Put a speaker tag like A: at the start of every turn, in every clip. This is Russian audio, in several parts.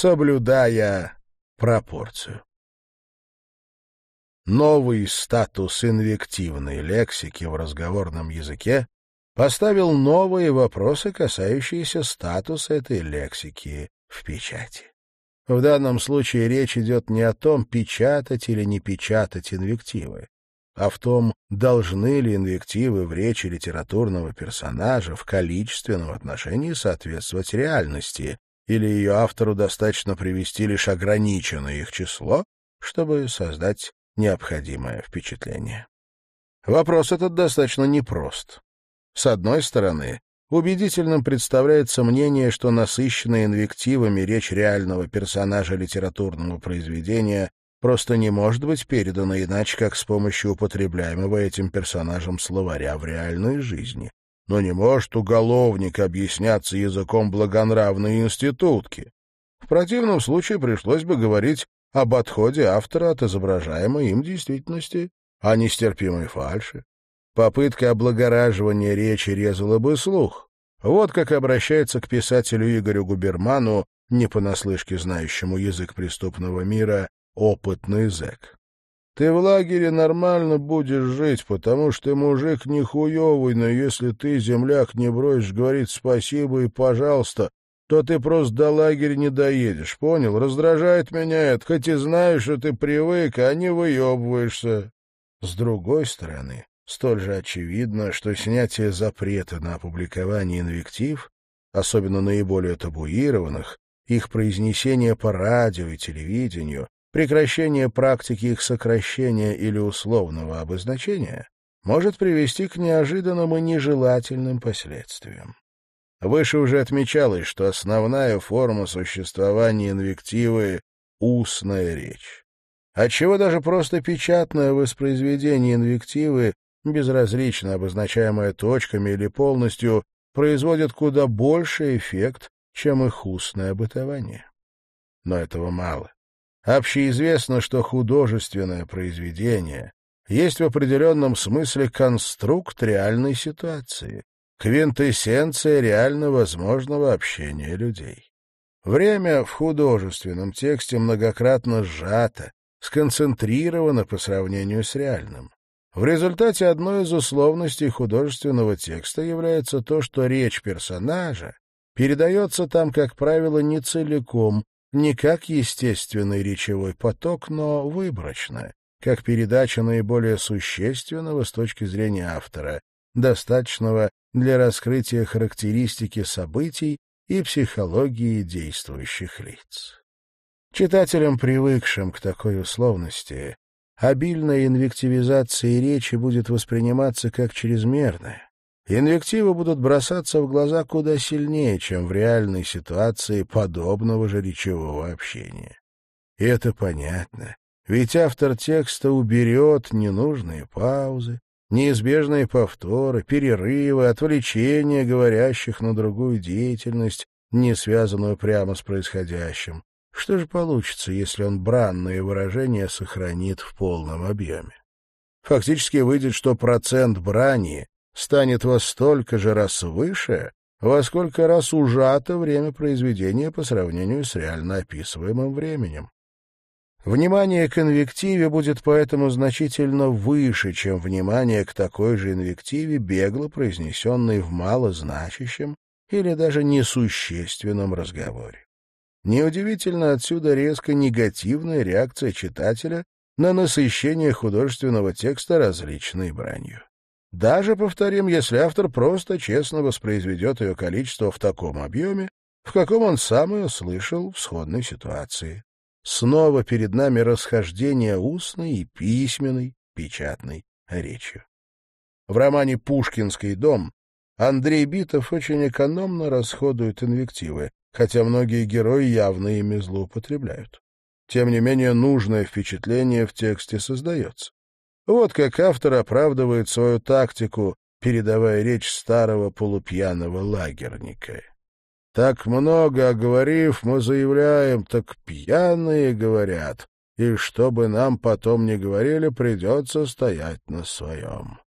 A: соблюдая пропорцию. Новый статус инвективной лексики в разговорном языке поставил новые вопросы, касающиеся статуса этой лексики в печати. В данном случае речь идет не о том, печатать или не печатать инвективы, а в том, должны ли инвективы в речи литературного персонажа в количественном отношении соответствовать реальности, или ее автору достаточно привести лишь ограниченное их число, чтобы создать необходимое впечатление. Вопрос этот достаточно непрост. С одной стороны, убедительным представляется мнение, что насыщенная инвективами речь реального персонажа литературного произведения просто не может быть передана иначе, как с помощью употребляемого этим персонажем словаря в реальной жизни. Но не может уголовник объясняться языком благонравной институтки. В противном случае пришлось бы говорить об отходе автора от изображаемой им действительности, о нестерпимой фальши. Попытка облагораживания речи резала бы слух. Вот как обращается к писателю Игорю Губерману, не понаслышке знающему язык преступного мира, опытный зэк. Ты в лагере нормально будешь жить, потому что мужик не хуёвый, но если ты, земляк, не бросишь говорить спасибо и пожалуйста, то ты просто до лагеря не доедешь, понял? Раздражает меня это, хоть и знаешь, что ты привык, а не выебываешься. С другой стороны, столь же очевидно, что снятие запрета на опубликование инвектив, особенно наиболее табуированных, их произнесение по радио и телевидению, прекращение практики их сокращения или условного обозначения может привести к неожиданным и нежелательным последствиям. Выше уже отмечалось, что основная форма существования инвективы — устная речь. Отчего даже просто печатное воспроизведение инвективы, безразлично обозначаемое точками или полностью, производит куда больший эффект, чем их устное бытование. Но этого мало. Общеизвестно, что художественное произведение есть в определенном смысле конструкт реальной ситуации, квинтэссенция реально возможного общения людей. Время в художественном тексте многократно сжато, сконцентрировано по сравнению с реальным. В результате одной из условностей художественного текста является то, что речь персонажа передается там, как правило, не целиком, не как естественный речевой поток, но выборочно, как передача наиболее существенного с точки зрения автора, достаточного для раскрытия характеристики событий и психологии действующих лиц. Читателям, привыкшим к такой условности, обильная инвективизация речи будет восприниматься как чрезмерная, Инвективы будут бросаться в глаза куда сильнее, чем в реальной ситуации подобного же речевого общения. И это понятно, ведь автор текста уберет ненужные паузы, неизбежные повторы, перерывы, отвлечения говорящих на другую деятельность, не связанную прямо с происходящим. Что же получится, если он бранные выражения сохранит в полном объеме? Фактически выйдет, что процент брани станет во столько же раз выше, во сколько раз ужато время произведения по сравнению с реально описываемым временем. Внимание к инвективе будет поэтому значительно выше, чем внимание к такой же инвективе, бегло произнесенной в малозначащем или даже несущественном разговоре. Неудивительно отсюда резко негативная реакция читателя на насыщение художественного текста различной бранью. Даже, повторим, если автор просто честно воспроизведет ее количество в таком объеме, в каком он сам ее слышал в сходной ситуации. Снова перед нами расхождение устной и письменной, печатной речью. В романе «Пушкинский дом» Андрей Битов очень экономно расходует инвективы, хотя многие герои явно ими злоупотребляют. Тем не менее, нужное впечатление в тексте создается. Вот как автор оправдывает свою тактику, передавая речь старого полупьяного лагерника. Так много оговорив, мы заявляем, так пьяные говорят, и чтобы нам потом не говорили, придется стоять на своем.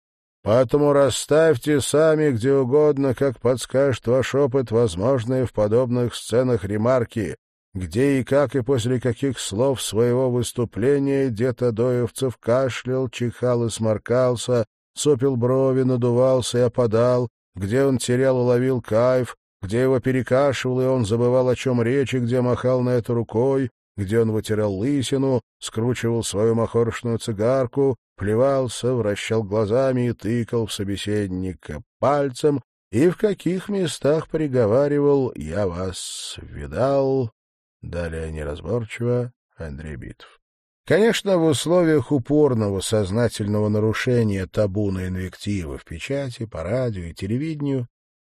A: Поэтому расставьте сами где угодно, как подскажет ваш опыт, возможные в подобных сценах ремарки, где и как и после каких слов своего выступления дед Адоевцев кашлял, чихал и сморкался, сопил брови, надувался и опадал, где он терял и ловил кайф, где его перекашивал, и он забывал, о чем речь, и где махал на это рукой, где он вытирал лысину, скручивал свою махорочную цигарку, плевался, вращал глазами и тыкал в собеседника пальцем, и в каких местах приговаривал «Я вас видал». Далее неразборчиво Андрей Битов. Конечно, в условиях упорного сознательного нарушения табу на инвективы в печати, по радио и телевидению,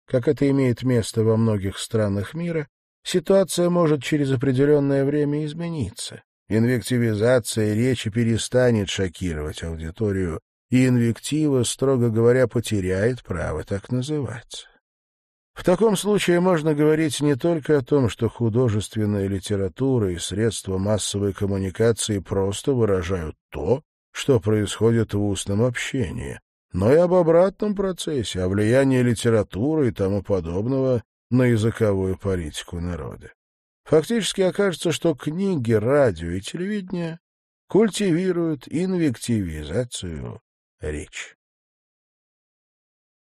A: как это имеет место во многих странах мира, ситуация может через определенное время измениться. Инвективизация речи перестанет шокировать аудиторию, и инвектива, строго говоря, потеряет право так называться. В таком случае можно говорить не только о том, что художественная литература и средства массовой коммуникации просто выражают то, что происходит в устном общении, но и об обратном процессе, о влиянии литературы и тому подобного на языковую политику народа. Фактически окажется, что книги, радио и телевидение культивируют инвективизацию речи.